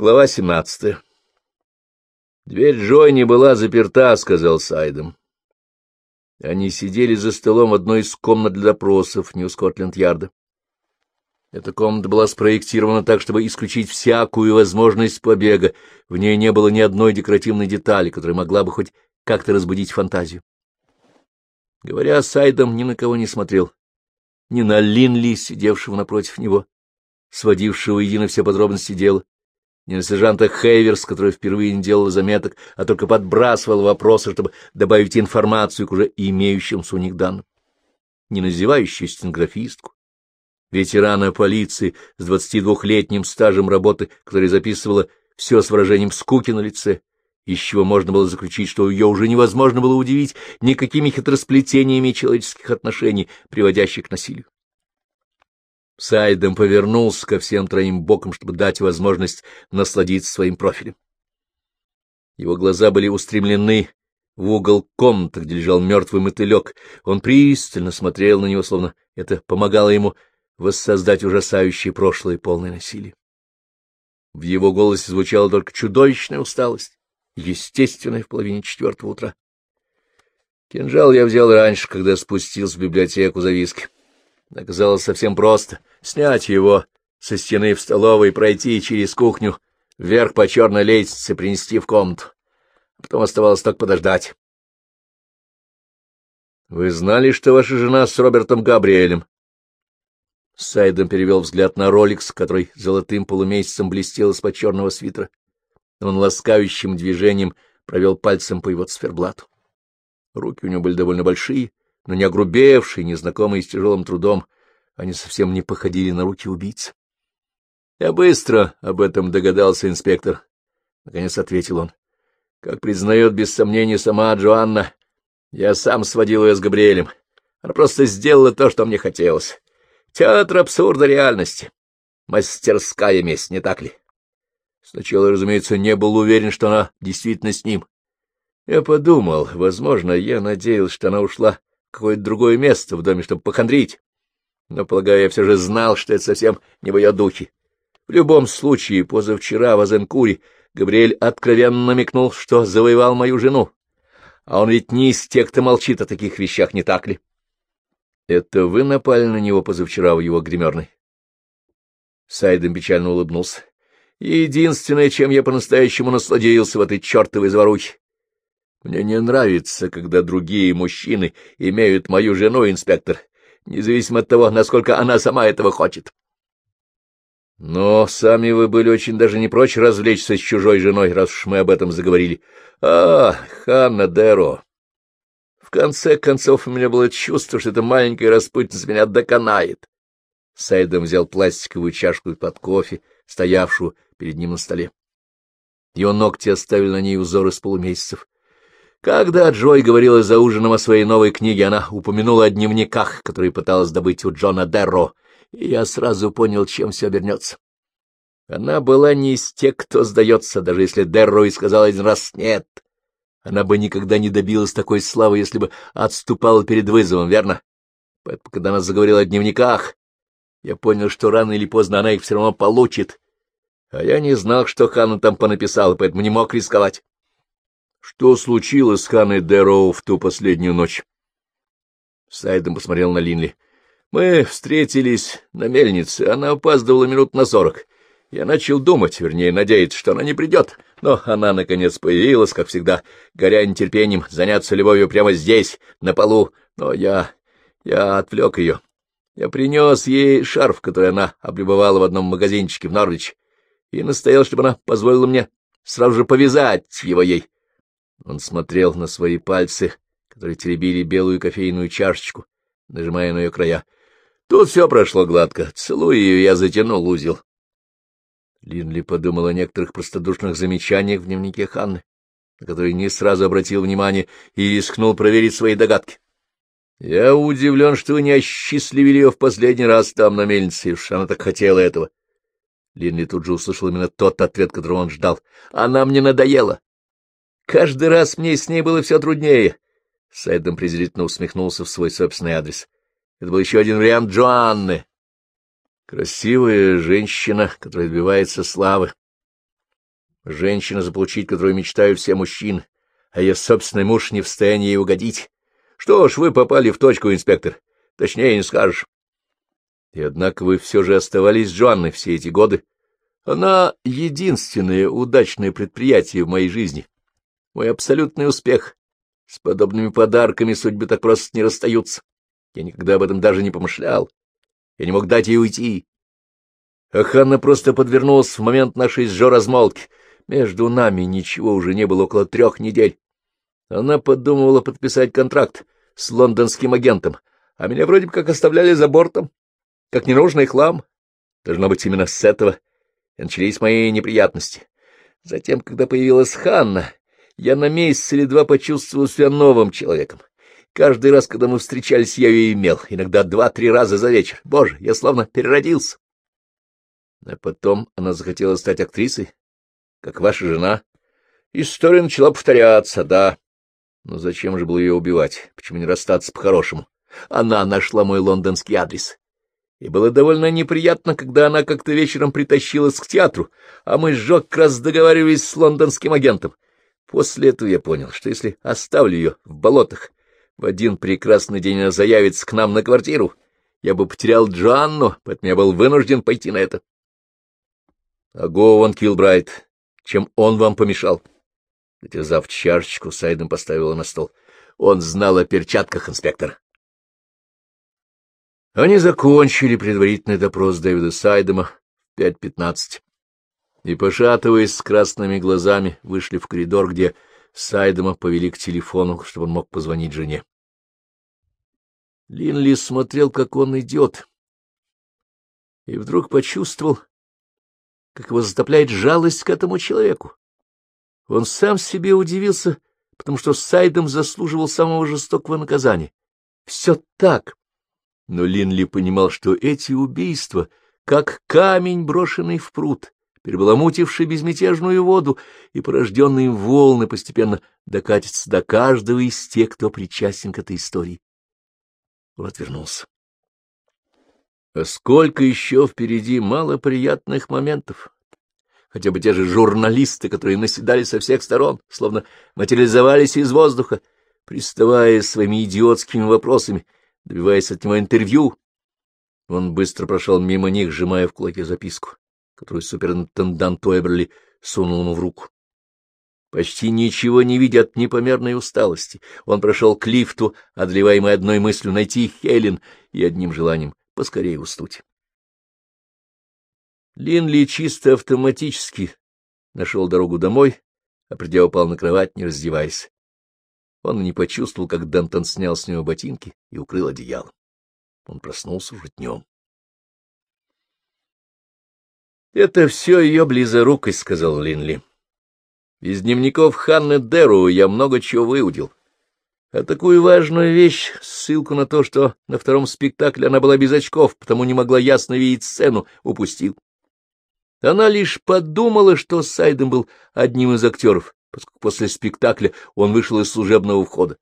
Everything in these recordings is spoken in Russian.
Глава семнадцатая. Дверь Джой не была заперта, — сказал Сайдом. Они сидели за столом в одной из комнат для допросов Нью-Скотленд-Ярда. Эта комната была спроектирована так, чтобы исключить всякую возможность побега. В ней не было ни одной декоративной детали, которая могла бы хоть как-то разбудить фантазию. Говоря, Сайдом ни на кого не смотрел. Ни на Линли, сидевшего напротив него, сводившего воедино все подробности дела, ни на сержанта Хейверс, который впервые не делал заметок, а только подбрасывал вопросы, чтобы добавить информацию к уже имеющимся у них данным, ни на зевающую стенографистку, ветерана полиции с 22-летним стажем работы, которая записывала все с выражением скуки на лице, из чего можно было заключить, что ее уже невозможно было удивить никакими хитросплетениями человеческих отношений, приводящих к насилию. Сайдом повернулся ко всем троим бокам, чтобы дать возможность насладиться своим профилем. Его глаза были устремлены в угол комнаты, где лежал мертвый мотылек. Он пристально смотрел на него, словно это помогало ему воссоздать ужасающее прошлое полное насилие. В его голосе звучала только чудовищная усталость, естественная в половине четвертого утра. Кинжал я взял раньше, когда спустился в библиотеку за виски. Оказалось совсем просто — снять его со стены в столовой, пройти через кухню, вверх по черной лестнице, принести в комнату. А потом оставалось только подождать. — Вы знали, что ваша жена с Робертом Габриэлем? Сайдом перевел взгляд на Роликс, который золотым полумесяцем блестел из-под черного свитера. Он ласкающим движением провел пальцем по его циферблату. Руки у него были довольно большие, но не огрубевшие, незнакомые с тяжелым трудом, они совсем не походили на руки убийцы. — Я быстро об этом догадался, инспектор, — наконец ответил он. — Как признает без сомнения сама Джоанна, я сам сводил ее с Габриэлем. Она просто сделала то, что мне хотелось. Театр абсурда реальности. Мастерская месть, не так ли? Сначала, разумеется, не был уверен, что она действительно с ним. Я подумал, возможно, я надеялся, что она ушла какое-то другое место в доме, чтобы похандрить. Но, полагаю, я все же знал, что это совсем не в ее духе. В любом случае, позавчера в Азенкуре Габриэль откровенно намекнул, что завоевал мою жену. А он ведь не из тех, кто молчит о таких вещах, не так ли? Это вы напали на него позавчера в его гримерной? Сайден печально улыбнулся. Единственное, чем я по-настоящему насладился в этой чертовой заварухе, мне не нравится, когда другие мужчины имеют мою жену, инспектор, независимо от того, насколько она сама этого хочет. Но сами вы были очень даже не прочь развлечься с чужой женой, раз уж мы об этом заговорили. А, Ханна Деро. В конце концов, у меня было чувство, что эта маленькая распутница меня доконает. Сайдом взял пластиковую чашку под кофе, стоявшую перед ним на столе. Его ногти оставили на ней узор из полумесяцев. Когда Джой говорила за ужином о своей новой книге, она упомянула о дневниках, которые пыталась добыть у Джона Дерро, и я сразу понял, чем все обернется. Она была не из тех, кто сдается, даже если Дерро и сказал один раз «нет». Она бы никогда не добилась такой славы, если бы отступала перед вызовом, верно? Поэтому, когда она заговорила о дневниках, я понял, что рано или поздно она их все равно получит. А я не знал, что Ханна там понаписала, поэтому не мог рисковать. Что случилось с Ханной Дэроу в ту последнюю ночь? Сайдом посмотрел на Линли. Мы встретились на мельнице, она опаздывала минут на сорок. Я начал думать, вернее, надеяться, что она не придет, но она, наконец, появилась, как всегда, горя нетерпением заняться любовью прямо здесь, на полу, но я... я отвлек ее. Я принес ей шарф, который она облюбовала в одном магазинчике в Норвич, и настоял, чтобы она позволила мне сразу же повязать его ей. Он смотрел на свои пальцы, которые теребили белую кофейную чашечку, нажимая на ее края. Тут все прошло гладко. Целуя ее, я затянул узел. Линли подумал о некоторых простодушных замечаниях в дневнике Ханны, на которые не сразу обратил внимание и рискнул проверить свои догадки. Я удивлен, что вы не осчастливили ее в последний раз там, на мельнице, уж она так хотела этого. Линли тут же услышал именно тот ответ, которого он ждал. Она мне надоела. Каждый раз мне с ней было все труднее. Сайдом презрительно усмехнулся в свой собственный адрес. Это был еще один вариант Джоанны. Красивая женщина, которая добивается славы. Женщина, заполучить которую мечтают все мужчины, а ее собственный муж не в состоянии ей угодить. Что ж, вы попали в точку, инспектор. Точнее не скажешь. И однако вы все же оставались с Джоанной все эти годы. Она — единственное удачное предприятие в моей жизни. Мой абсолютный успех. С подобными подарками судьбы так просто не расстаются. Я никогда об этом даже не помышлял. Я не мог дать ей уйти. А Ханна просто подвернулась в момент нашей с Жо размолвки. Между нами ничего уже не было около трех недель. Она подумывала подписать контракт с лондонским агентом, а меня вроде бы как оставляли за бортом, как ненужный хлам. Должно быть, именно с этого и начались мои неприятности. Затем, когда появилась Ханна, я на месяц или два почувствовал себя новым человеком. Каждый раз, когда мы встречались, я ее имел, иногда два-три раза за вечер. Боже, я словно переродился. А потом она захотела стать актрисой, как ваша жена. История начала повторяться, да. Но зачем же было ее убивать? Почему не расстаться по-хорошему? Она нашла мой лондонский адрес. И было довольно неприятно, когда она как-то вечером притащилась к театру, а мы с Жо как раз договаривались с лондонским агентом. После этого я понял, что если оставлю ее в болотах, в один прекрасный день она заявится к нам на квартиру, я бы потерял Джоанну, поэтому я был вынужден пойти на это. А Гован Килбрайт чем он вам помешал. Дотерзав чашечку, Сайден поставила на стол. Он знал о перчатках, инспектор. Они закончили предварительный допрос Дэвида Сайдема в пять пятнадцать и, пошатываясь с красными глазами, вышли в коридор, где Сайдема повели к телефону, чтобы он мог позвонить жене. Линли смотрел, как он идет, и вдруг почувствовал, как его затопляет жалость к этому человеку. Он сам себе удивился, потому что Сайдом заслуживал самого жестокого наказания. Все так. Но Линли понимал, что эти убийства, как камень, брошенный в пруд, перебаламутивший безмятежную воду и порожденные волны, постепенно докатятся до каждого из тех, кто причастен к этой истории. Он отвернулся. А сколько еще впереди малоприятных моментов! Хотя бы те же журналисты, которые наседали со всех сторон, словно материализовались из воздуха, приставая своими идиотскими вопросами, добиваясь от него интервью. Он быстро прошел мимо них, сжимая в кулаке записку, которую суперинтендант Уэберли сунул ему в руку. Почти ничего не видя от непомерной усталости, он прошел к лифту, одолеваемый одной мыслью найти Хелен и одним желанием поскорее уснуть. Линли чисто автоматически нашел дорогу домой, а придя упал на кровать, не раздеваясь. Он не почувствовал, как Дантон снял с него ботинки и укрыл одеялом. Он проснулся уже днем. — Это все ее близорукость, — сказал Линли. — Из дневников Ханны Деру я много чего выудил. А такую важную вещь, ссылку на то, что на втором спектакле она была без очков, потому не могла ясно видеть сцену, упустил. Она лишь подумала, что Сайден был одним из актеров, поскольку после спектакля он вышел из служебного входа.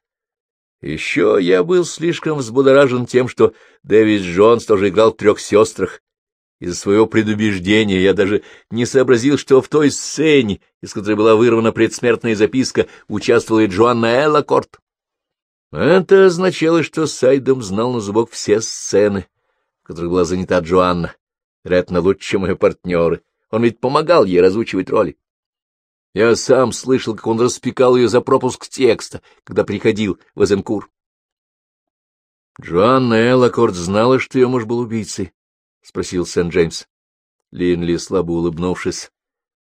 Еще я был слишком взбудоражен тем, что Дэвид Джонс тоже играл в трех сестрах. Из-за своего предубеждения я даже не сообразил, что в той сцене, из которой была вырвана предсмертная записка, участвовала и Джоанна Эллакорт. Это означало, что Сайдом знал на зубок все сцены, в которых была занята Джоанна, вероятно, лучше, чем мои партнеры. Он ведь помогал ей разучивать роли. Я сам слышал, как он распекал ее за пропуск текста, когда приходил в Эзенкур. Джоанна Эллакорт знала, что ее муж был убийцей? — спросил Сент-Джеймс. Линли, слабо улыбнувшись,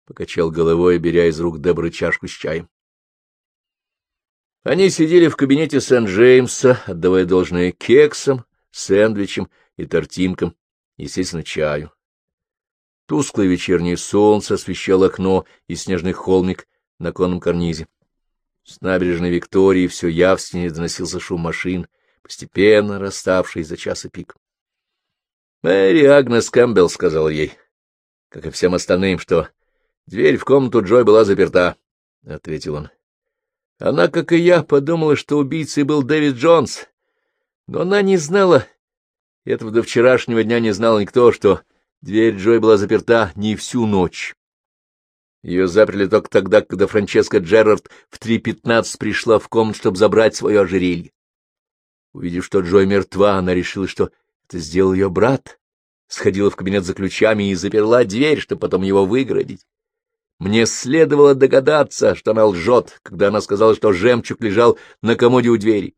покачал головой, беря из рук Дебры чашку с чаем. Они сидели в кабинете Сент-Джеймса, отдавая должное кексам, сэндвичам и тортинкам, естественно, чаю. Тусклое вечернее солнце освещало окно и снежный холмик на конном карнизе. С набережной Виктории все явственнее доносился шум машин, постепенно раставший за час и пик. Мэри Агнес Кэмпбелл сказал ей, как и всем остальным, что дверь в комнату Джой была заперта, — ответил он. Она, как и я, подумала, что убийцей был Дэвид Джонс, но она не знала, этого до вчерашнего дня не знал никто, что дверь Джой была заперта не всю ночь. Ее заперли только тогда, когда Франческа Джерард в 3.15 пришла в комнату, чтобы забрать свое ожерелье. Увидев, что Джой мертва, она решила, что это сделал ее брат, сходила в кабинет за ключами и заперла дверь, чтобы потом его выгородить. Мне следовало догадаться, что она лжет, когда она сказала, что жемчуг лежал на комоде у двери.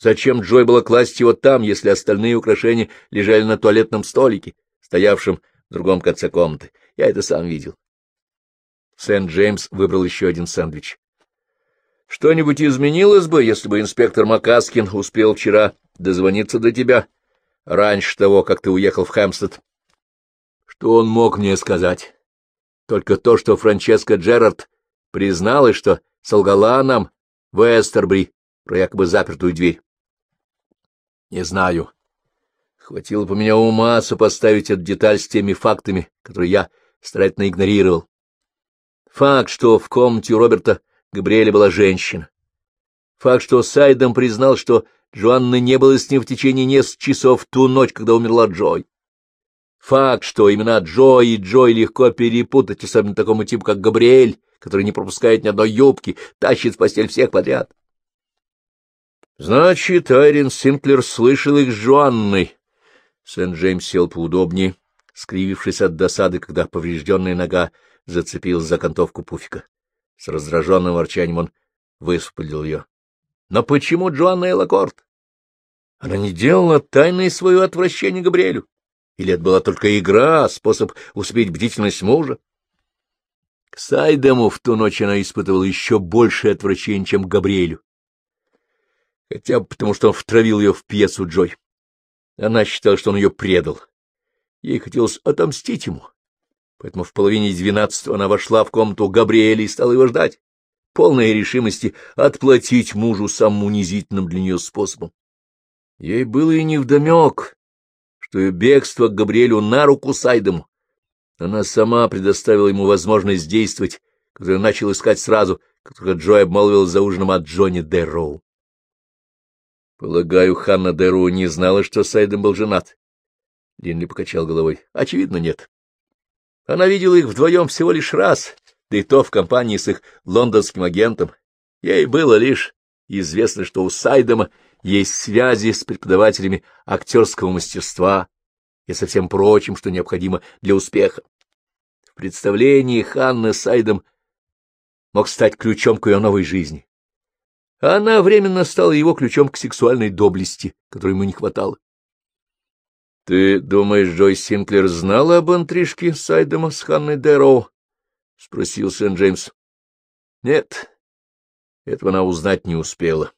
Зачем Джой было класть его там, если остальные украшения лежали на туалетном столике, стоявшем в другом конце комнаты? Я это сам видел. Сент-Джеймс выбрал еще один сэндвич. Что-нибудь изменилось бы, если бы инспектор Макаскин успел вчера дозвониться до тебя раньше того, как ты уехал в Хэмстед? Что он мог мне сказать? Только то, что Франческа Джерард призналась, что солгала нам в Эстербри про якобы запертую дверь. Не знаю. Хватило бы меня ума сопоставить эту деталь с теми фактами, которые я старательно игнорировал. Факт, что в комнате Роберта Габриэля была женщина. Факт, что Сайдом признал, что Джоанны не было с ним в течение нескольких часов ту ночь, когда умерла Джой. Факт, что имена Джо и Джой легко перепутать, особенно такому типу, как Габриэль, который не пропускает ни одной юбки, тащит в постель всех подряд. Значит, Айрин Синклер слышал их с Джоанной. Сент-Джеймс сел поудобнее, скривившись от досады, когда поврежденная нога зацепилась за окантовку пуфика. С раздраженным ворчанием он выспалил ее. Но почему Джоанна Элакорт? Она не делала тайной свое отвращение Габриэлю. Или это была только игра, способ успеть бдительность мужа? К Сайдему в ту ночь она испытывала еще большее отвращение, чем к Габриэлю хотя бы потому, что он втравил ее в пьесу Джой. Она считала, что он ее предал. Ей хотелось отомстить ему. Поэтому в половине двенадцатого она вошла в комнату Габриэля и стала его ждать, полной решимости отплатить мужу самым унизительным для нее способом. Ей было и невдомек, что ее бегство к Габриэлю на руку Сайдому. Она сама предоставила ему возможность действовать, которую начал искать сразу, как только Джой обмолвил за ужином от Джонни Дэрроу. Полагаю, Ханна Деру не знала, что Сайдем был женат. Линли покачал головой. Очевидно, нет. Она видела их вдвоем всего лишь раз, да и то в компании с их лондонским агентом. Ей было лишь известно, что у Сайдема есть связи с преподавателями актерского мастерства и со всем прочим, что необходимо для успеха. В представлении Ханны Сайдем мог стать ключом к ее новой жизни она временно стала его ключом к сексуальной доблести, которой ему не хватало. — Ты думаешь, Джой Синклер знала об интрижке Сайдема с Ханной Дэроу? — спросил Сент-Джеймс. — Нет, этого она узнать не успела.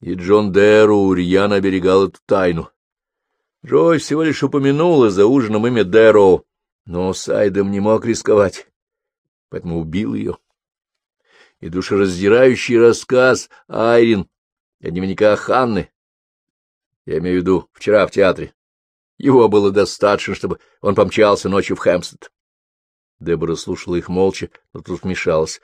И Джон Дэроу рьяно оберегал эту тайну. Джой всего лишь упомянула за ужином имя Дэроу, но Сайдем не мог рисковать, поэтому убил ее и душераздирающий рассказ Айрин о дневниках Ханны. Я имею в виду вчера в театре. Его было достаточно, чтобы он помчался ночью в Хэмпстед. Дебора слушала их молча, но тут вмешалась.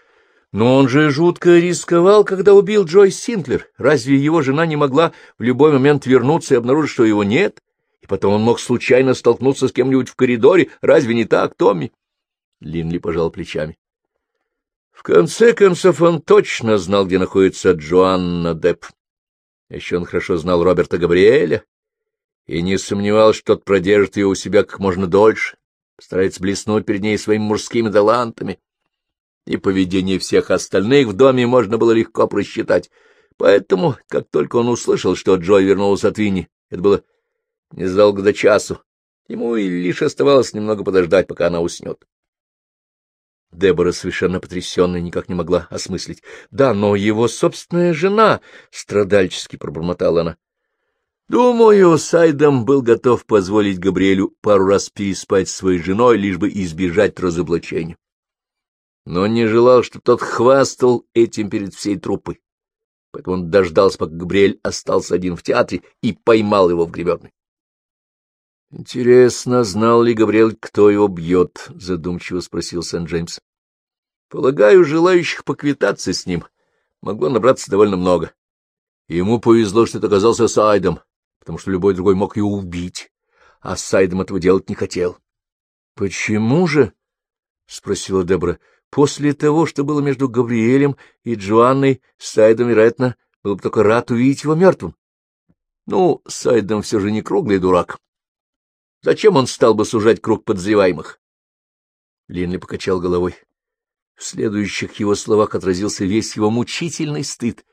Но он же жутко рисковал, когда убил Джой Синклер. Разве его жена не могла в любой момент вернуться и обнаружить, что его нет? И потом он мог случайно столкнуться с кем-нибудь в коридоре. Разве не так, Томми? Линли пожал плечами. В конце концов, он точно знал, где находится Джоанна Депп. Еще он хорошо знал Роберта Габриэля и не сомневался, что тот продержит ее у себя как можно дольше, постарается блеснуть перед ней своими мужскими талантами. И поведение всех остальных в доме можно было легко просчитать. Поэтому, как только он услышал, что Джой вернулся от Винни, это было незадолго до часу, ему и лишь оставалось немного подождать, пока она уснет. Дебора, совершенно потрясенная, никак не могла осмыслить. — Да, но его собственная жена! — страдальчески пробормотала она. Думаю, Сайдам был готов позволить Габриэлю пару раз переспать с своей женой, лишь бы избежать разоблачения. Но он не желал, чтобы тот хвастал этим перед всей труппой. Поэтому он дождался, пока Габриэль остался один в театре, и поймал его в греберной. — Интересно, знал ли Габриэль, кто его бьет? — задумчиво спросил Сент-Джеймс. — Полагаю, желающих поквитаться с ним могло набраться довольно много. Ему повезло, что это оказался Сайдом, потому что любой другой мог его убить, а Сайдом этого делать не хотел. — Почему же? — спросила Дебра. — После того, что было между Габриэлем и Джоанной, Сайдом, вероятно, был бы только рад увидеть его мертвым. Ну, Сайдом все же не круглый дурак. Зачем он стал бы сужать круг подозреваемых? Линли покачал головой. В следующих его словах отразился весь его мучительный стыд.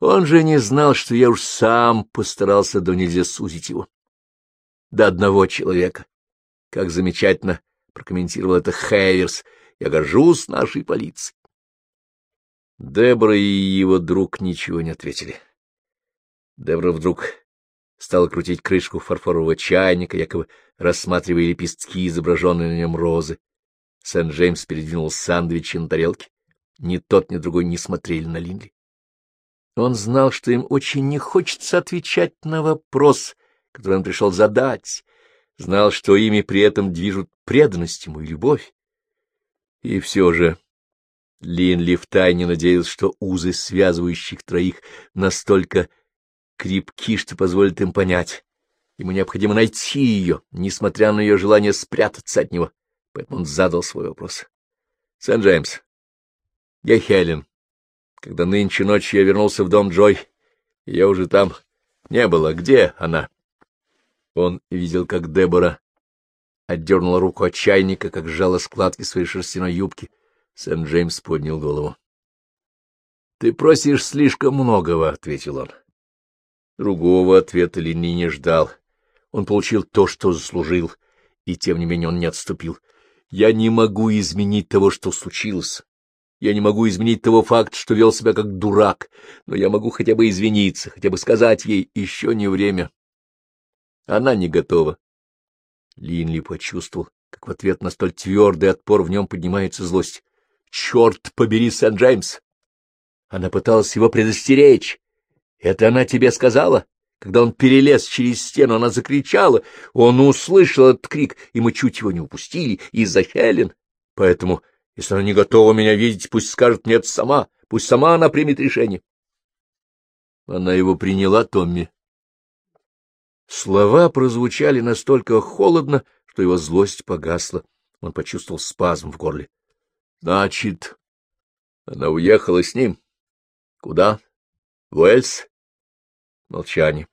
Он же не знал, что я уж сам постарался до нельзя сузить его. До одного человека. Как замечательно прокомментировал это Хейверс. Я горжусь нашей полицией. Дебра и его друг ничего не ответили. Дебра вдруг стала крутить крышку фарфорового чайника, якобы рассматривая лепестки, изображенные на нем розы. Сент-Джеймс передвинул сэндвичи на тарелке. Ни тот, ни другой не смотрели на Линли. Он знал, что им очень не хочется отвечать на вопрос, который он пришел задать, знал, что ими при этом движут преданность ему и любовь. И все же Линли втайне надеялся, что узы, связывающих троих, настолько крепки, что позволят им понять. Ему необходимо найти ее, несмотря на ее желание спрятаться от него. Поэтому он задал свой вопрос. — Сент-Джеймс, я Хелен. Когда нынче ночью я вернулся в дом Джой, я уже там не было. Где она? Он видел, как Дебора отдернула руку от чайника, как сжала складки своей шерстяной юбки. Сент-Джеймс поднял голову. — Ты просишь слишком многого, — ответил он. Другого ответа Линни не ждал. Он получил то, что заслужил, и тем не менее он не отступил. Я не могу изменить того, что случилось. Я не могу изменить того факта, что вел себя как дурак, но я могу хотя бы извиниться, хотя бы сказать ей «еще не время». Она не готова. Линли почувствовал, как в ответ на столь твердый отпор в нем поднимается злость. «Черт побери, Сент-Джеймс!» Она пыталась его предостеречь, это она тебе сказала? Когда он перелез через стену, она закричала. Он услышал этот крик, и мы чуть его не упустили из-за Хелен. Поэтому, если она не готова меня видеть, пусть скажет нет сама, пусть сама она примет решение. Она его приняла, Томми. Слова прозвучали настолько холодно, что его злость погасла. Он почувствовал спазм в горле. — Значит, она уехала с ним? — Куда? Уэльс? Молчание.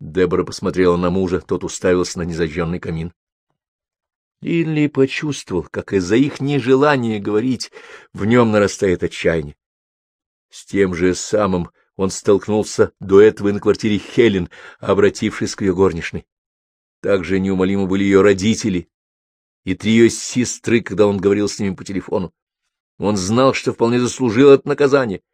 Дебора посмотрела на мужа, тот уставился на незажженный камин. Линли почувствовал, как из-за их нежелания говорить в нем нарастает отчаяние. С тем же самым он столкнулся до этого и на квартире Хелен, обратившись к ее горничной. Также неумолимо были ее родители и три ее сестры, когда он говорил с ними по телефону. Он знал, что вполне заслужил это наказание —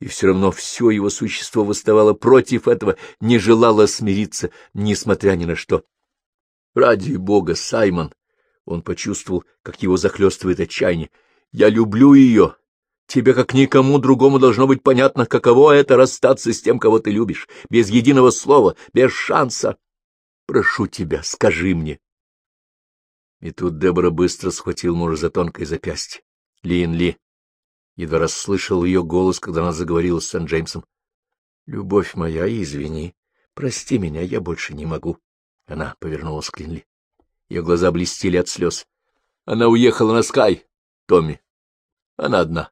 и все равно все его существо восставало против этого, не желало смириться, несмотря ни на что. Ради бога, Саймон! Он почувствовал, как его захлестывает отчаяние. Я люблю ее. Тебе, как никому другому, должно быть понятно, каково это расстаться с тем, кого ты любишь, без единого слова, без шанса. Прошу тебя, скажи мне. И тут Дебора быстро схватил мужа за тонкое запястье. Лин Ли едва расслышал ее голос, когда она заговорила с Сент-Джеймсом. — Любовь моя, извини, прости меня, я больше не могу. Она повернулась к Линли. Ее глаза блестели от слез. Она уехала на Скай, Томми. Она одна.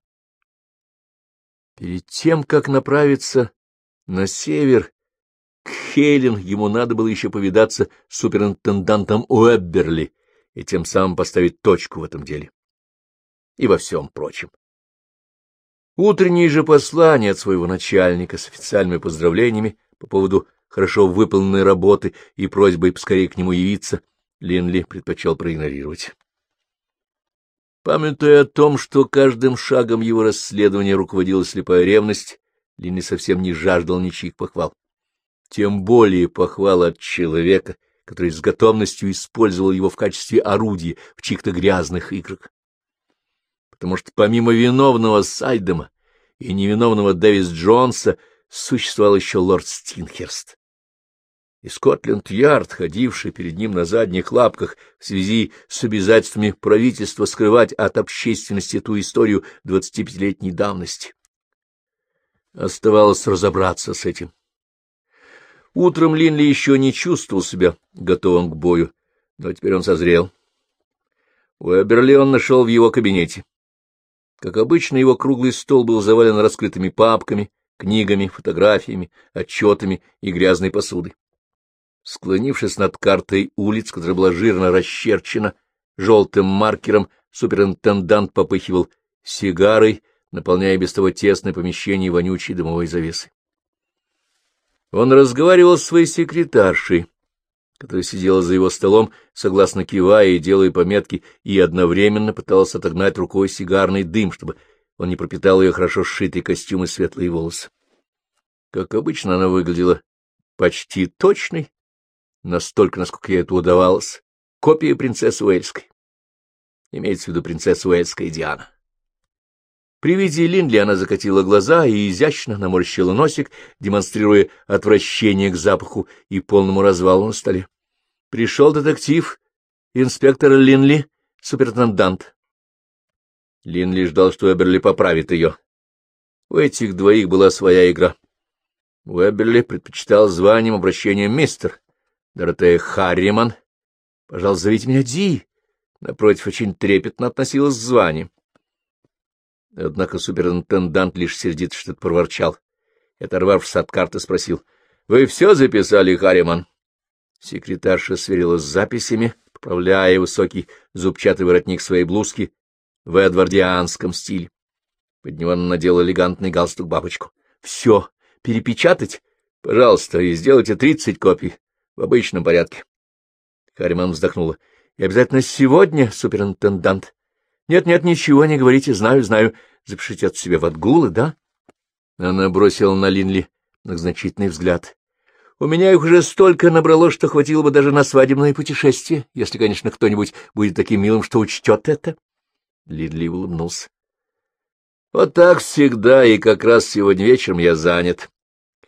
Перед тем, как направиться на север, к Хелен, ему надо было еще повидаться с суперинтендантом Уэбберли и тем самым поставить точку в этом деле. И во всем прочем. Утреннее же послание от своего начальника с официальными поздравлениями по поводу хорошо выполненной работы и просьбой поскорее к нему явиться Линли предпочел проигнорировать. Памятуя о том, что каждым шагом его расследования руководила слепая ревность, Линли совсем не жаждал ничьих похвал. Тем более похвал от человека, который с готовностью использовал его в качестве орудия в чьих-то грязных играх потому что помимо виновного Сайдема и невиновного Дэвис Джонса существовал еще лорд Стинхерст. И Скотленд-Ярд, ходивший перед ним на задних лапках в связи с обязательствами правительства скрывать от общественности ту историю двадцатипятилетней давности. Оставалось разобраться с этим. Утром Линли еще не чувствовал себя готовым к бою, но теперь он созрел. Уэберли он нашел в его кабинете. Как обычно, его круглый стол был завален раскрытыми папками, книгами, фотографиями, отчетами и грязной посудой. Склонившись над картой улиц, которая была жирно расчерчена желтым маркером, суперинтендант попыхивал сигарой, наполняя без того тесное помещение вонючей дымовой завесы. Он разговаривал с своей секретаршей, которая сидела за его столом, согласно кивая и делая пометки, и одновременно пыталась отогнать рукой сигарный дым, чтобы он не пропитал ее хорошо сшитый костюм и светлые волосы. Как обычно, она выглядела почти точной, настолько, насколько ей это удавалось, копия принцессы Уэльской. Имеется в виду принцесса Уэльская Диана. При виде Линдли она закатила глаза и изящно наморщила носик, демонстрируя отвращение к запаху и полному развалу на столе. Пришел детектив, инспектор Линли, суперинтендант. Линли ждал, что Эберли поправит ее. У этих двоих была своя игра. Уэберли предпочитал званием обращения мистер. Доротея Харриман. Пожалуйста, зовите меня Ди. Напротив, очень трепетно относилась к званию. Однако суперинтендант лишь сердито что-то проворчал. Оторвавшись от карты, спросил. — Вы все записали, Харриман? Секретарша сверилась с записями, поправляя высокий зубчатый воротник своей блузки в эдвардианском стиле. Под него она надела элегантный галстук-бабочку. — Все, перепечатать? Пожалуйста, и сделайте тридцать копий в обычном порядке. Харриман вздохнула. — И обязательно сегодня, суперинтендант? Нет-нет, ничего не говорите, знаю, знаю. Запишите от себя в отгулы, да? Она бросила на Линли многозначительный взгляд. У меня их уже столько набрало, что хватило бы даже на свадебное путешествие, если, конечно, кто-нибудь будет таким милым, что учтет это. Линли улыбнулся. Вот так всегда, и как раз сегодня вечером я занят.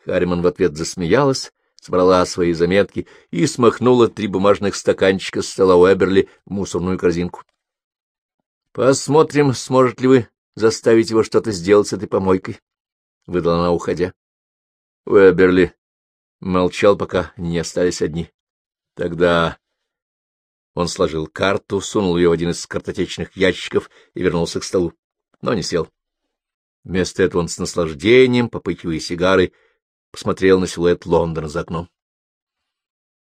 Харриман в ответ засмеялась, собрала свои заметки и смахнула три бумажных стаканчика с стола Уэберли в мусорную корзинку. Посмотрим, сможет ли вы заставить его что-то сделать с этой помойкой, — выдала она, уходя. Уэберли молчал, пока не остались одни. Тогда он сложил карту, сунул ее в один из картотечных ящиков и вернулся к столу, но не сел. Вместо этого он с наслаждением, попыхивая сигары, посмотрел на силуэт Лондона за окном.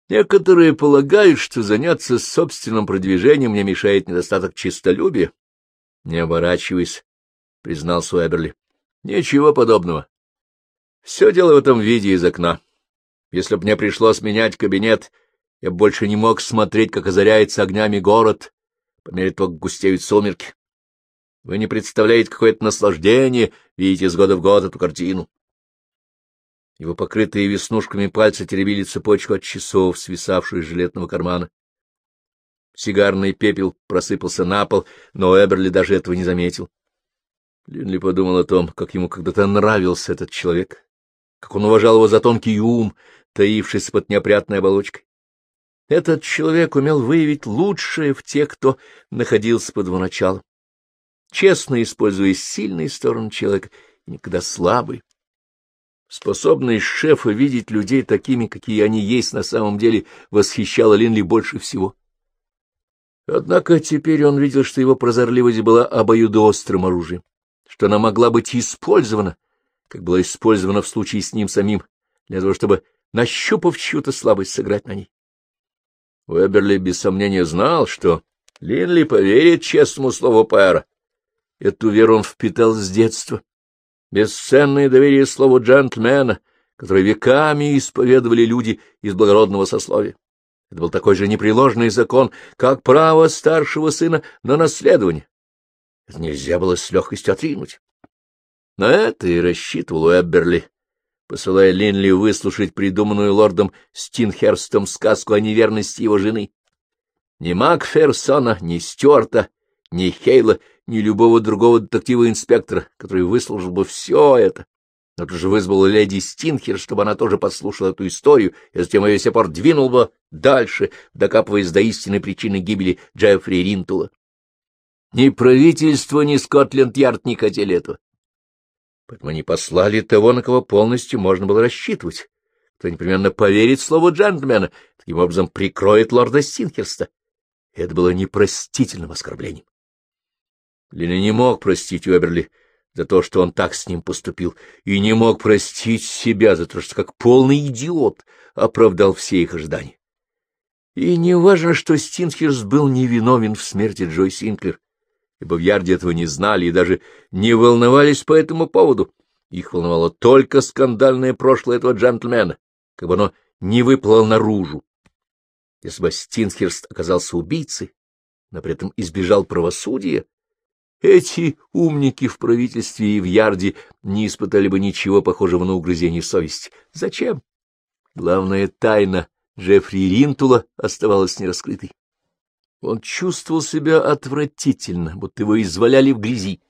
Некоторые полагают, что заняться собственным продвижением мне мешает недостаток честолюбия. Не оборачиваясь, признал Суэберли. Ничего подобного. Все дело в этом виде из окна. Если б мне пришлось менять кабинет, я больше не мог смотреть, как озаряется огнями город, по мере того, как густеют сумерки. Вы не представляете, какое это наслаждение видеть из года в год эту картину. Его покрытые веснушками пальцы теребили цепочку от часов, свисавшую из жилетного кармана. Сигарный пепел просыпался на пол, но Эберли даже этого не заметил. Линли подумал о том, как ему когда-то нравился этот человек, как он уважал его за тонкий ум, таившийся под неопрятной оболочкой. Этот человек умел выявить лучшее в тех, кто находился под его началом, честно используя сильные стороны человека никогда слабые. Способность шефа видеть людей такими, какие они есть на самом деле, восхищала Линли больше всего. Однако теперь он видел, что его прозорливость была обоюдоострым оружием, что она могла быть использована, как была использована в случае с ним самим, для того, чтобы, нащупав чью-то слабость, сыграть на ней. Уэберли без сомнения знал, что Линли поверит честному слову Пэра. Эту веру он впитал с детства бесценное доверие слову джентльмена, которое веками исповедовали люди из благородного сословия. Это был такой же непреложный закон, как право старшего сына на наследование. Это нельзя было с легкостью отринуть. На это и рассчитывал Уэбберли, посылая Линли выслушать придуманную лордом Стинхерстом сказку о неверности его жены. Ни Макферсона, ни Стюарта, ни Хейла ни любого другого детектива-инспектора, который выслушал бы все это. Но тут же вызвал леди Стинхер, чтобы она тоже подслушала эту историю, и затем ее сепар двинул бы дальше, докапываясь до истинной причины гибели Джеффри Ринтула. Ни правительство, ни Скотленд-Ярд не хотели этого. Поэтому они послали того, на кого полностью можно было рассчитывать, кто непременно поверит слову джентльмена, таким образом прикроет лорда Стинхерста. Это было непростительным оскорблением. Лина не мог простить Уэберли за то, что он так с ним поступил, и не мог простить себя за то, что как полный идиот оправдал все их ожидания. И не важно, что Стинхерс был невиновен в смерти Джой Синклер, ибо в Ярде этого не знали и даже не волновались по этому поводу. Их волновало только скандальное прошлое этого джентльмена, как бы оно не выплыло наружу. Если бы Стинхерст оказался убийцей, но при этом избежал правосудия, эти умники в правительстве и в Ярде не испытали бы ничего похожего на угрызение совести. Зачем? Главная тайна Джеффри Ринтула оставалась нераскрытой. Он чувствовал себя отвратительно, будто его изваляли в грязи.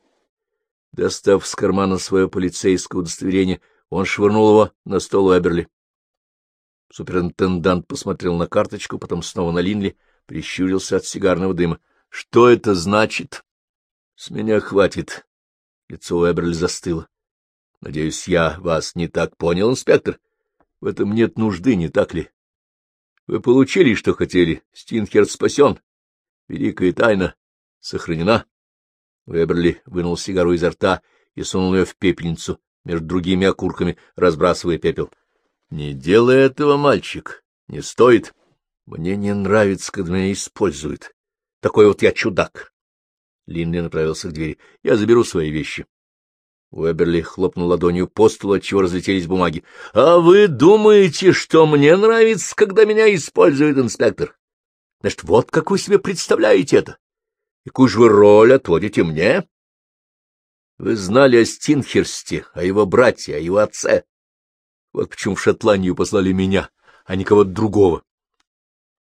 Достав с кармана свое полицейское удостоверение, он швырнул его на стол Эберли. Суперинтендант посмотрел на карточку, потом снова на Линли, прищурился от сигарного дыма. — Что это значит? — С меня хватит. Лицо Эберли застыло. — Надеюсь, я вас не так понял, инспектор? В этом нет нужды, не так ли? Вы получили, что хотели. Стинхерд спасен. Великая тайна сохранена. Веберли вынул сигару изо рта и сунул ее в пепельницу между другими окурками, разбрасывая пепел. — Не делай этого, мальчик. Не стоит. Мне не нравится, когда меня используют. Такой вот я чудак. Линли направился к двери. — Я заберу свои вещи. Уэберли хлопнул ладонью по столу, отчего разлетелись бумаги. — А вы думаете, что мне нравится, когда меня использует инспектор? Значит, вот как вы себе представляете это? Какую же вы роль отводите мне? Вы знали о Стинхерсте, о его брате, о его отце. Вот почему в Шотландию послали меня, а не кого-то другого.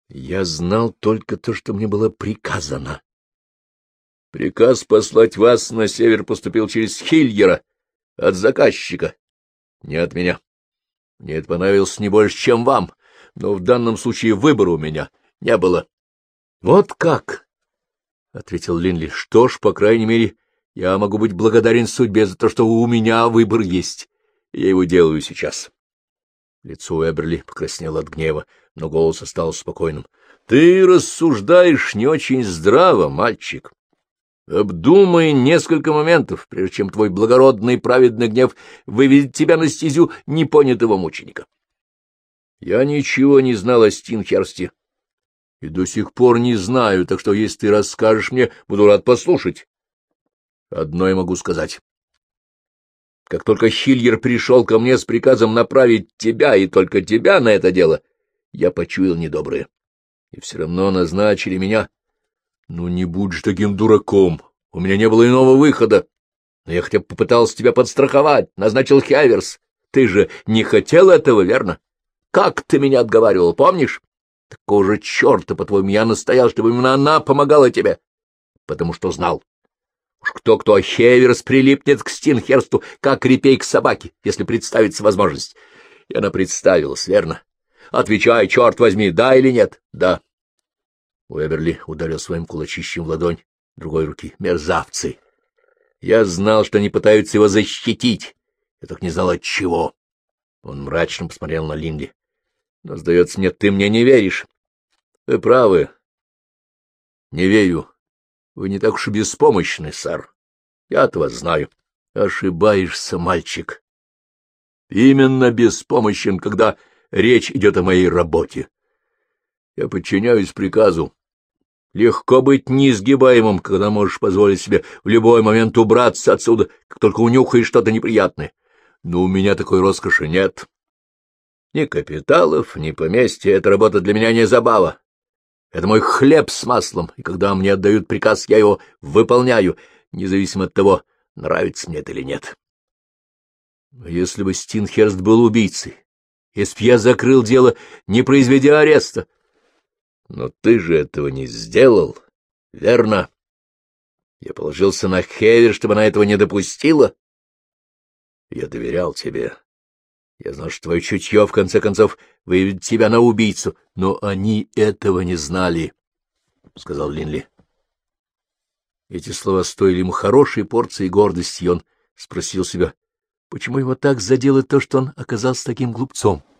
Я знал только то, что мне было приказано. Приказ послать вас на север поступил через Хильера, от заказчика, не от меня. Мне это понравилось не больше, чем вам, но в данном случае выбора у меня не было. — Вот как? — ответил Линли. — Что ж, по крайней мере, я могу быть благодарен судьбе за то, что у меня выбор есть. Я его делаю сейчас. Лицо Эберли покраснело от гнева, но голос остался спокойным. — Ты рассуждаешь не очень здраво, мальчик. Обдумай несколько моментов, прежде чем твой благородный праведный гнев выведет тебя на стезю непонятого мученика. Я ничего не знал о Стинхерсте и до сих пор не знаю, так что если ты расскажешь мне, буду рад послушать. Одно я могу сказать. Как только Хильер пришел ко мне с приказом направить тебя и только тебя на это дело, я почуял недоброе. И все равно назначили меня ну, не будь же таким дураком. У меня не было иного выхода. Но я хотя бы попытался тебя подстраховать, назначил Хеверс. Ты же не хотел этого, верно? Как ты меня отговаривал, помнишь? Такого же черта, по-твоему, я настоял, чтобы именно она помогала тебе. Потому что знал. Уж кто-кто, а Хеверс прилипнет к Стинхерсту, как репей к собаке, если представится возможность. И она представилась, верно? Отвечай, черт возьми, да или нет? Да. Уэберли ударил своим кулачищем в ладонь другой руки. «Мерзавцы! Я знал, что они пытаются его защитить. Я так не знал, от чего». Он мрачно посмотрел на Линди. «Но, сдается мне, ты мне не веришь. Вы правы. Не верю. Вы не так уж и беспомощны, сэр. Я-то вас знаю. Ошибаешься, мальчик. Именно беспомощен, когда речь идет о моей работе. Я подчиняюсь приказу. Легко быть неизгибаемым, когда можешь позволить себе в любой момент убраться отсюда, как только унюхаешь что-то неприятное. Но у меня такой роскоши нет. Ни капиталов, ни поместья — эта работа для меня не забава. Это мой хлеб с маслом, и когда мне отдают приказ, я его выполняю, независимо от того, нравится мне это или нет. Если бы Стинхерст был убийцей, если б я закрыл дело, не произведя ареста, но ты же этого не сделал, верно? Я положился на Хевер, чтобы она этого не допустила. Я доверял тебе. Я знал, что твое чутье, в конце концов, выведет тебя на убийцу, но они этого не знали, — сказал Линли. Эти слова стоили ему хорошей порции гордости, и он спросил себя, почему его так задело то, что он оказался таким глупцом. —